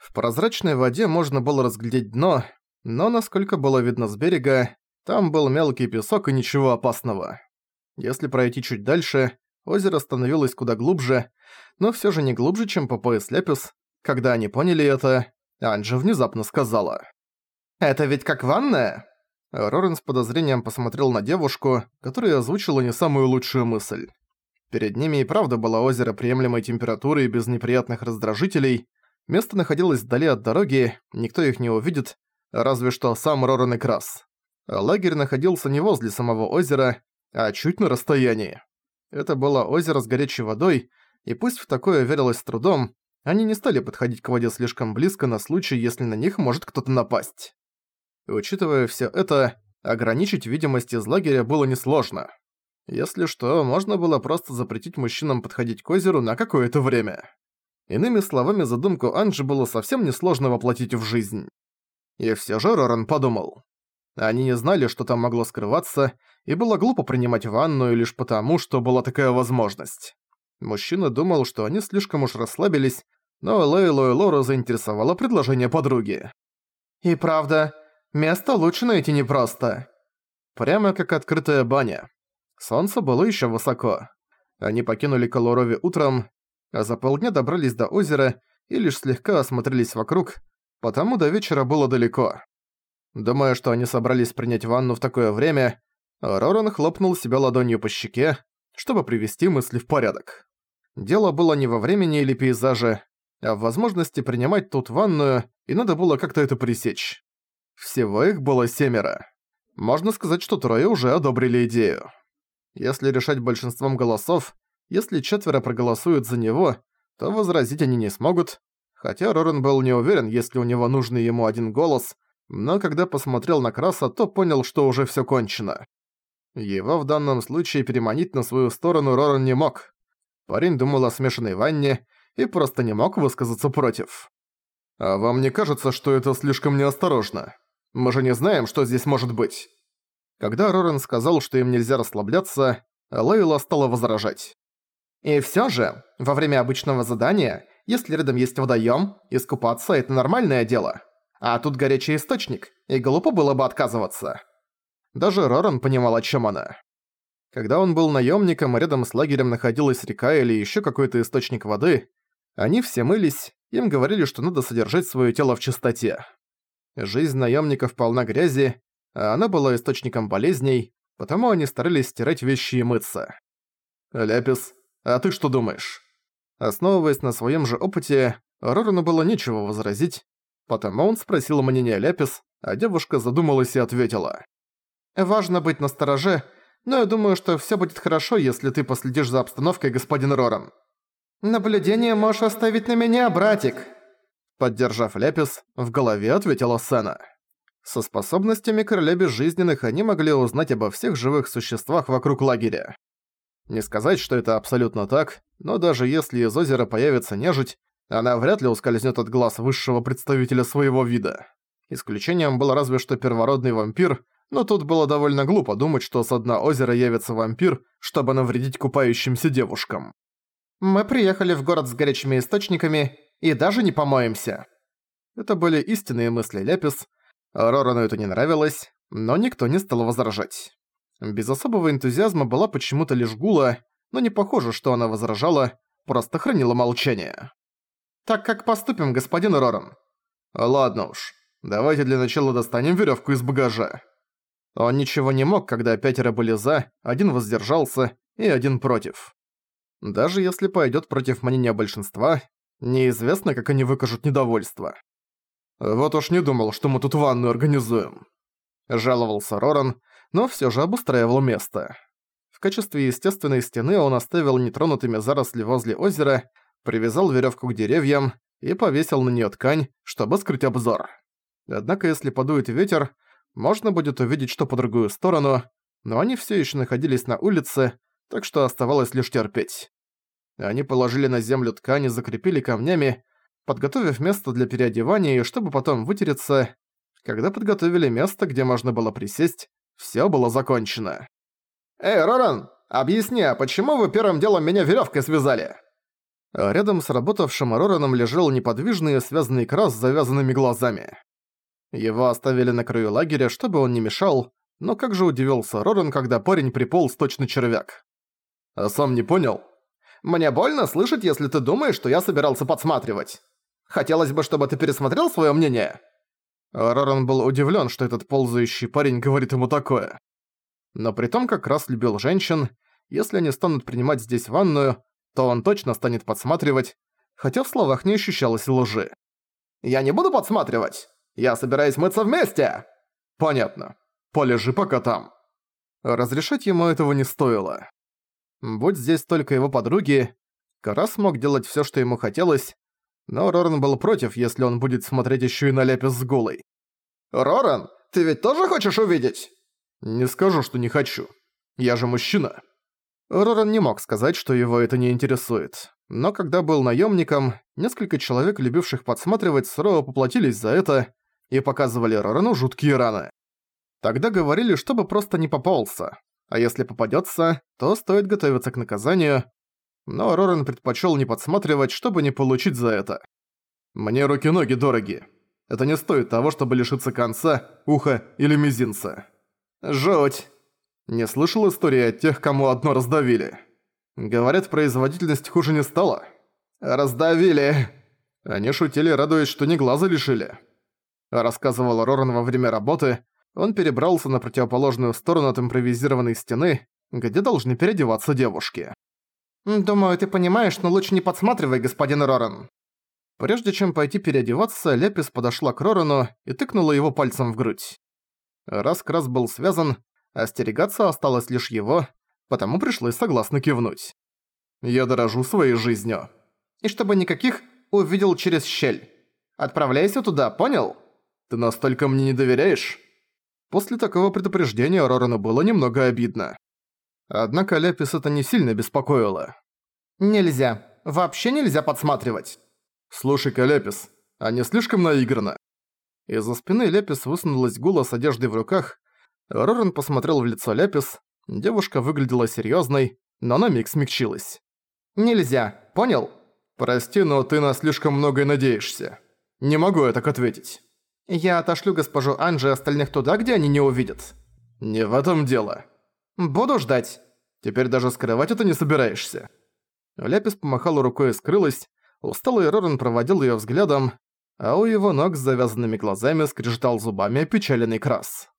В прозрачной воде можно было разглядеть дно, но, насколько было видно с берега, там был мелкий песок и ничего опасного. Если пройти чуть дальше, озеро становилось куда глубже, но всё же не глубже, чем по пояс Лепис. Когда они поняли это, Анджа внезапно сказала. «Это ведь как ванная?» Рорен с подозрением посмотрел на девушку, которая озвучила не самую лучшую мысль. Перед ними и правда было озеро приемлемой температуры и без неприятных раздражителей. Место находилось вдали от дороги, никто их не увидит, разве что сам Рорен и Крас. Лагерь находился не возле самого озера, а чуть на расстоянии. Это было озеро с горячей водой, и пусть в такое верилось с трудом, они не стали подходить к воде слишком близко на случай, если на них может кто-то напасть. Учитывая всё это, ограничить видимость из лагеря было несложно. Если что, можно было просто запретить мужчинам подходить к озеру на какое-то время. Иными словами, задумку Анджи было совсем несложно воплотить в жизнь. И всё же Роран подумал. Они не знали, что там могло скрываться, и было глупо принимать ванную лишь потому, что была такая возможность. Мужчина думал, что они слишком уж расслабились, но Лейлу и Лору заинтересовало предложение подруги. «И правда, место лучше найти непросто». Прямо как открытая баня. Солнце было еще высоко. Они покинули Колорови утром, а за полдня добрались до озера и лишь слегка осмотрелись вокруг, потому до вечера было далеко. Думая, что они собрались принять ванну в такое время, Роран хлопнул себя ладонью по щеке, чтобы привести мысли в порядок. Дело было не во времени или пейзаже, а в возможности принимать тут ванную, и надо было как-то это пресечь. Всего их было семеро. Можно сказать, что трое уже одобрили идею. Если решать большинством голосов, если четверо проголосуют за него, то возразить они не смогут, хотя Рорен был не уверен, если у него нужный ему один голос, но когда посмотрел на Краса, то понял, что уже всё кончено. Его в данном случае переманить на свою сторону Рорен не мог. Парень думал о смешанной ванне и просто не мог высказаться против. «А вам не кажется, что это слишком неосторожно? Мы же не знаем, что здесь может быть». Когда Рорен сказал, что им нельзя расслабляться, Лейла стала возражать. «И всё же, во время обычного задания, если рядом есть водоём, искупаться – это нормальное дело. А тут горячий источник, и глупо было бы отказываться». Даже Рорен понимал, о чём она. Когда он был наёмником, и рядом с лагерем находилась река или ещё какой-то источник воды, они все мылись, им говорили, что надо содержать своё тело в чистоте. Жизнь наёмников полна грязи, а она была источником болезней, потому они старались стирать вещи и мыться. «Ляпис, а ты что думаешь?» Основываясь на своем же опыте, Рорану было нечего возразить, потому он спросил мнение Ляпис, а девушка задумалась и ответила. «Важно быть настороже, но я думаю, что всё будет хорошо, если ты последишь за обстановкой, господин Роран». «Наблюдение можешь оставить на меня, братик!» Поддержав Ляпис, в голове ответила Сена. Со способностями короля безжизненных они могли узнать обо всех живых существах вокруг лагеря. Не сказать, что это абсолютно так, но даже если из озера появится нежить, она вряд ли ускользнет от глаз высшего представителя своего вида. Исключением был разве что первородный вампир, но тут было довольно глупо думать, что с дна озера явится вампир, чтобы навредить купающимся девушкам. «Мы приехали в город с горячими источниками и даже не помоемся». Это были истинные мысли Лепис, Рорану это не нравилось, но никто не стал возражать. Без особого энтузиазма была почему-то лишь Гула, но не похоже, что она возражала, просто хранила молчание. «Так как поступим, господин Роран?» «Ладно уж, давайте для начала достанем веревку из багажа». Он ничего не мог, когда пятеро были за, один воздержался и один против. Даже если пойдет против мнения большинства, неизвестно, как они выкажут недовольство. «Вот уж не думал, что мы тут ванную организуем», – жаловался Роран, но всё же обустраивал место. В качестве естественной стены он оставил нетронутыми заросли возле озера, привязал верёвку к деревьям и повесил на неё ткань, чтобы скрыть обзор. Однако если подует ветер, можно будет увидеть, что по другую сторону, но они всё ещё находились на улице, так что оставалось лишь терпеть. Они положили на землю ткань и закрепили камнями, подготовив место для переодевания, чтобы потом вытереться. Когда подготовили место, где можно было присесть, всё было закончено. «Эй, Роран, объясни, а почему вы первым делом меня верёвкой связали?» А рядом с работавшим Рораном лежал неподвижный связанный крас с завязанными глазами. Его оставили на краю лагеря, чтобы он не мешал, но как же удивился Роран, когда парень приполз точно червяк. «А сам не понял?» «Мне больно слышать, если ты думаешь, что я собирался подсматривать. Хотелось бы, чтобы ты пересмотрел своё мнение». Роран был удивлен, что этот ползающий парень говорит ему такое. Но при том как раз любил женщин, если они станут принимать здесь ванную, то он точно станет подсматривать, хотя в словах не ощущалось лжи. «Я не буду подсматривать! Я собираюсь мыться вместе!» «Понятно. Полежи пока там». Разрешать ему этого не стоило. Будь здесь только его подруги, Карас мог делать всё, что ему хотелось, но Роран был против, если он будет смотреть ещё и на Ляпис с голой. «Роран, ты ведь тоже хочешь увидеть?» «Не скажу, что не хочу. Я же мужчина». Роран не мог сказать, что его это не интересует. Но когда был наемником, несколько человек, любивших подсматривать, сурово поплатились за это и показывали Рорану жуткие раны. Тогда говорили, чтобы просто не попался, а если попадется, то стоит готовиться к наказанию, но Роран предпочел не подсматривать, чтобы не получить за это. «Мне руки-ноги дороги. Это не стоит того, чтобы лишиться конца, уха или мизинца». «Жуть!» Не слышал истории от тех, кому одно раздавили. Говорят, производительность хуже не стала. Раздавили. Они шутили, радуясь, что не глаза лишили. Рассказывал Роран во время работы. Он перебрался на противоположную сторону от импровизированной стены, где должны переодеваться девушки. «Думаю, ты понимаешь, но лучше не подсматривай, господин Роран». Прежде чем пойти переодеваться, Лепис подошла к Рорану и тыкнула его пальцем в грудь. Раз Крас был связан, Остерегаться осталось лишь его, потому пришлось согласно кивнуть. «Я дорожу своей жизнью». «И чтобы никаких увидел через щель. Отправляйся туда, понял?» «Ты настолько мне не доверяешь?» После такого предупреждения Рорану было немного обидно. Однако Ляпис это не сильно беспокоило. «Нельзя. Вообще нельзя подсматривать». «Слушай-ка, Ляпис, а не слишком наигранно?» Из-за спины Ляпис высунулась гула с одеждой в руках Роран посмотрел в лицо Ляпис. Девушка выглядела серьёзной, но на миг смягчилась. «Нельзя, понял?» «Прости, но ты на слишком многое надеешься. Не могу я так ответить». «Я отошлю госпожу Анжи и остальных туда, где они не увидят». «Не в этом дело». «Буду ждать». «Теперь даже скрывать это не собираешься». Ляпис помахала рукой и скрылась. Усталый Роран проводил её взглядом, а у его ног с завязанными глазами скрежетал зубами опечаленный крас.